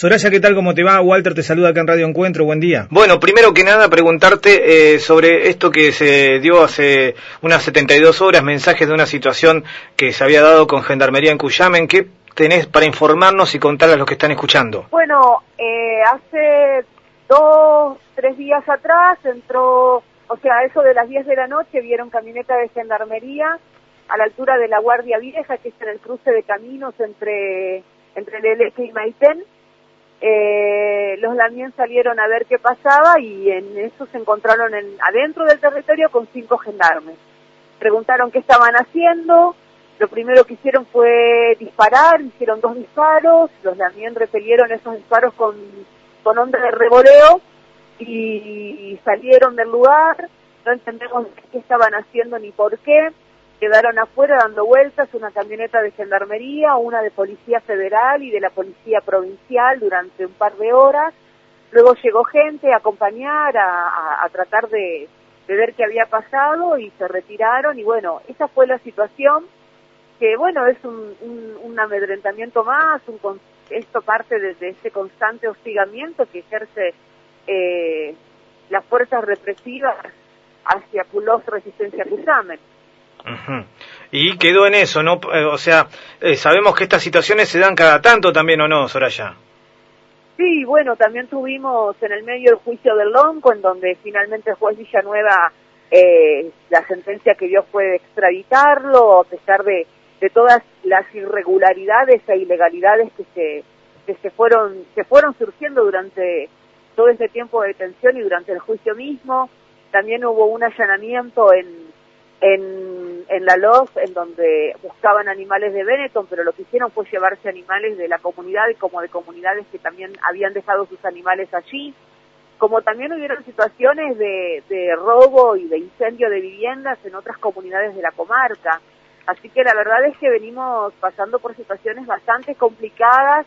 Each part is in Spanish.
Soraya, ¿qué tal? ¿Cómo te va? Walter te saluda acá en Radio Encuentro, buen día. Bueno, primero que nada preguntarte eh, sobre esto que se dio hace unas 72 horas, mensajes de una situación que se había dado con Gendarmería en Cuyamen, ¿qué tenés para informarnos y contar a los que están escuchando? Bueno, eh, hace dos, tres días atrás entró, o sea, eso de las 10 de la noche vieron camioneta de Gendarmería a la altura de la Guardia Vieja, que es en el cruce de caminos entre, entre Leleque y Maitén. Eh, los Lamien salieron a ver qué pasaba y en eso se encontraron en, adentro del territorio con cinco gendarmes. Preguntaron qué estaban haciendo, lo primero que hicieron fue disparar, hicieron dos disparos, los Lamien repelieron esos disparos con, con onda de revoleo y salieron del lugar, no entendemos qué estaban haciendo ni por qué quedaron afuera dando vueltas una camioneta de gendarmería, una de policía federal y de la policía provincial durante un par de horas. Luego llegó gente a acompañar, a, tratar de, ver qué había pasado y se retiraron y bueno, esa fue la situación que bueno, es un, amedrentamiento más, un, esto parte de, ese constante hostigamiento que ejerce eh, las fuerzas represivas hacia Pulos Resistencia Cusamen. Y quedó en eso, ¿no? Eh, o sea, eh, sabemos que estas situaciones se dan cada tanto también, ¿o no, Soraya? Sí, bueno, también tuvimos en el medio el juicio del Lonco, en donde finalmente el juez Villanueva, eh, la sentencia que dio fue de extraditarlo, a pesar de, todas las irregularidades e ilegalidades que se, que se fueron, se fueron surgiendo durante todo ese tiempo de detención y durante el juicio mismo. También hubo un allanamiento en, en, en la LOF, en donde buscaban animales de Benetton, pero lo que hicieron fue llevarse animales de la comunidad como de comunidades que también habían dejado sus animales allí. Como también hubieron situaciones de, de robo y de incendio de viviendas en otras comunidades de la comarca. Así que la verdad es que venimos pasando por situaciones bastante complicadas,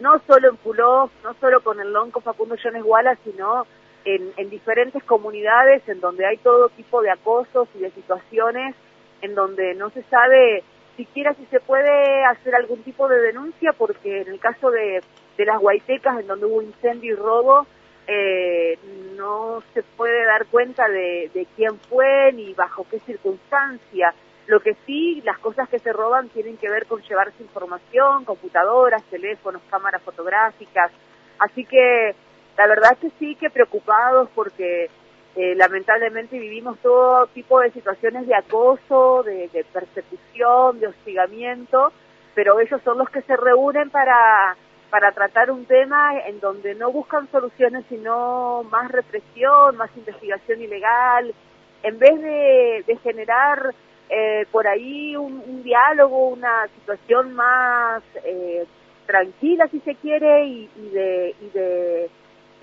no solo en Puló, no solo con el lonco Facundo Jones Wallace, sino en, diferentes comunidades en donde hay todo tipo de acosos y de situaciones en donde no se sabe siquiera si se puede hacer algún tipo de denuncia porque en el caso de, de las guaitecas en donde hubo incendio y robo eh, no se puede dar cuenta de, de quién fue ni bajo qué circunstancia. Lo que sí, las cosas que se roban tienen que ver con llevarse información, computadoras, teléfonos, cámaras fotográficas. Así que la verdad que sí, que preocupados porque eh, lamentablemente vivimos todo tipo de situaciones de acoso, de, persecución, de hostigamiento, pero ellos son los que se reúnen para, para tratar un tema en donde no buscan soluciones sino más represión, más investigación ilegal, en vez de, generar eh, por ahí un, diálogo, una situación más eh, tranquila si se quiere y, de, y de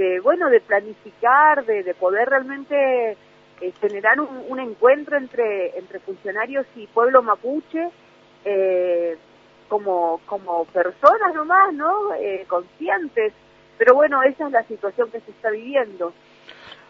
de bueno de planificar de, de poder realmente eh, generar un, encuentro entre entre funcionarios y pueblo mapuche eh, como como personas nomás no eh, conscientes. Pero bueno esa es la situación que se está viviendo.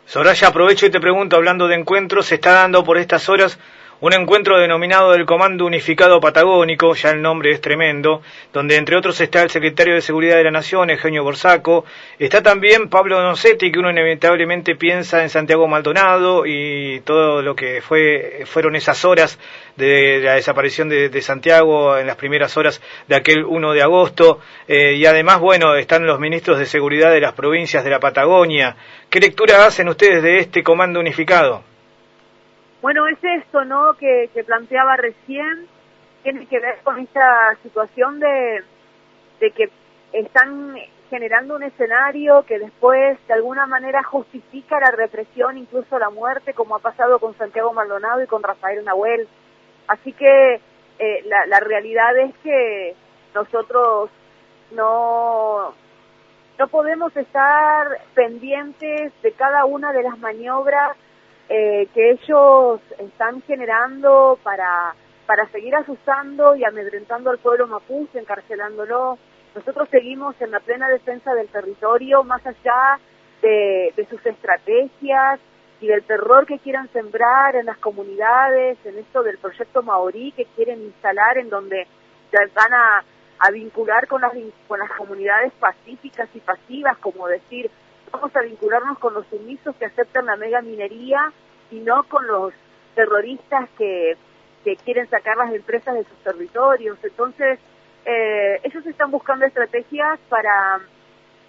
Soraya aprovecho y te pregunto hablando de encuentros se está dando por estas horas un encuentro denominado del Comando Unificado Patagónico, ya el nombre es tremendo, donde entre otros está el secretario de Seguridad de la Nación, Eugenio Borsaco, está también Pablo Nocetti, que uno inevitablemente piensa en Santiago Maldonado y todo lo que fue, fueron esas horas de la desaparición de, Santiago en las primeras horas de aquel 1 de agosto, eh, y además, bueno, están los ministros de Seguridad de las provincias de la Patagonia. ¿Qué lectura hacen ustedes de este Comando Unificado? Bueno, es esto, ¿no? Que, planteaba recién, tiene que ver con esta situación de, de que están generando un escenario que después de alguna manera justifica la represión, incluso la muerte, como ha pasado con Santiago Maldonado y con Rafael Nahuel. Así que eh, la, la realidad es que nosotros no, no podemos estar pendientes de cada una de las maniobras eh, que ellos están generando para, para seguir asustando y amedrentando al pueblo mapuche, encarcelándolo. Nosotros seguimos en la plena defensa del territorio, más allá de, sus estrategias y del terror que quieran sembrar en las comunidades, en esto del proyecto Maorí que quieren instalar, en donde van a, a vincular con las, con las comunidades pacíficas y pasivas, como decir, vamos a vincularnos con los sumisos que aceptan la mega minería y no con los terroristas que, que quieren sacar las empresas de sus territorios. Entonces, eh, ellos están buscando estrategias para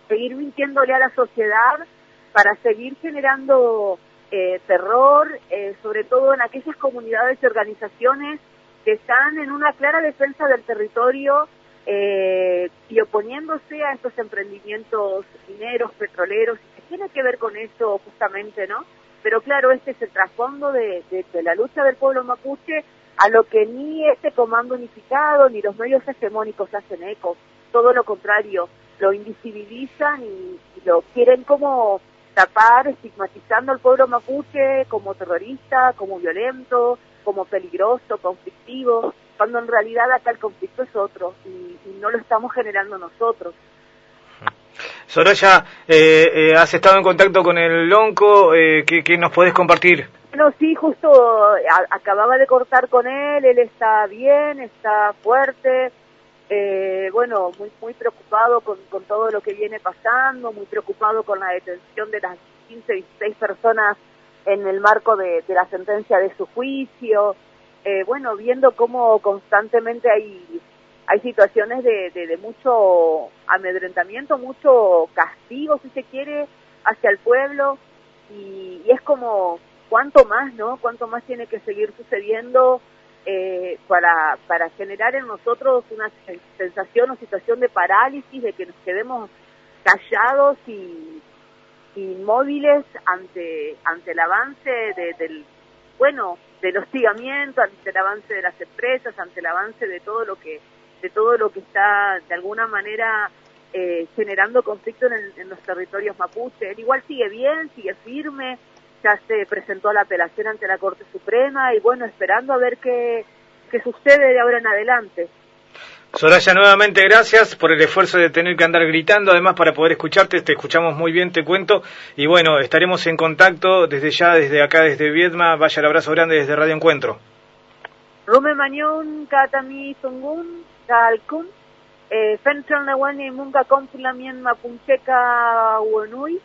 seguir mintiéndole a la sociedad, para seguir generando eh, terror, eh, sobre todo en aquellas comunidades y organizaciones que están en una clara defensa del territorio eh, y oponiéndose a estos emprendimientos mineros, petroleros, que tiene que ver con eso justamente, ¿no? Pero claro, este es el trasfondo de, de la lucha del pueblo mapuche, a lo que ni este comando unificado ni los medios hegemónicos hacen eco, todo lo contrario, lo invisibilizan y, lo quieren como tapar, estigmatizando al pueblo mapuche como terrorista, como violento, como peligroso, conflictivo, cuando en realidad acá el conflicto es otro y, no lo estamos generando nosotros. Soraya, eh, eh, has estado en contacto con el Lonco, eh, ¿qué, nos puedes compartir? Bueno, sí, justo acababa de cortar con él, él está bien, está fuerte, eh, bueno, muy, muy preocupado con, con todo lo que viene pasando, muy preocupado con la detención de las 15, 16 personas en el marco de, la sentencia de su juicio, eh, bueno, viendo cómo constantemente hay, hay situaciones de, de, mucho amedrentamiento, mucho castigo, si se quiere, hacia el pueblo, y, y es como, ¿cuánto más, no? ¿Cuánto más tiene que seguir sucediendo? eh, para, para generar en nosotros una sensación o situación de parálisis, de que nos quedemos callados y inmóviles ante, ante el avance de, del, bueno, del hostigamiento, ante el avance de las empresas, ante el avance de todo lo que, de todo lo que está de alguna manera eh, generando conflicto en, en, los territorios mapuche. Él igual sigue bien, sigue firme, ya se presentó la apelación ante la Corte Suprema y bueno, esperando a ver qué, qué sucede de ahora en adelante. Soraya, nuevamente gracias por el esfuerzo de tener que andar gritando, además para poder escucharte, te escuchamos muy bien, te cuento, y bueno, estaremos en contacto desde ya, desde acá, desde Viedma, vaya el abrazo grande desde Radio Encuentro. Rume Mañón, Katami Sungun, Kalkun, eh, Fentran Lewani Munga Complamien Mapuncheca Uonui,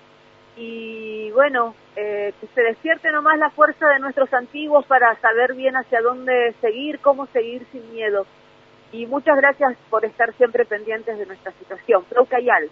y bueno, eh, que se despierte nomás la fuerza de nuestros antiguos para saber bien hacia dónde seguir, cómo seguir sin miedo. Y muchas gracias por estar siempre pendientes de nuestra situación. Procayal.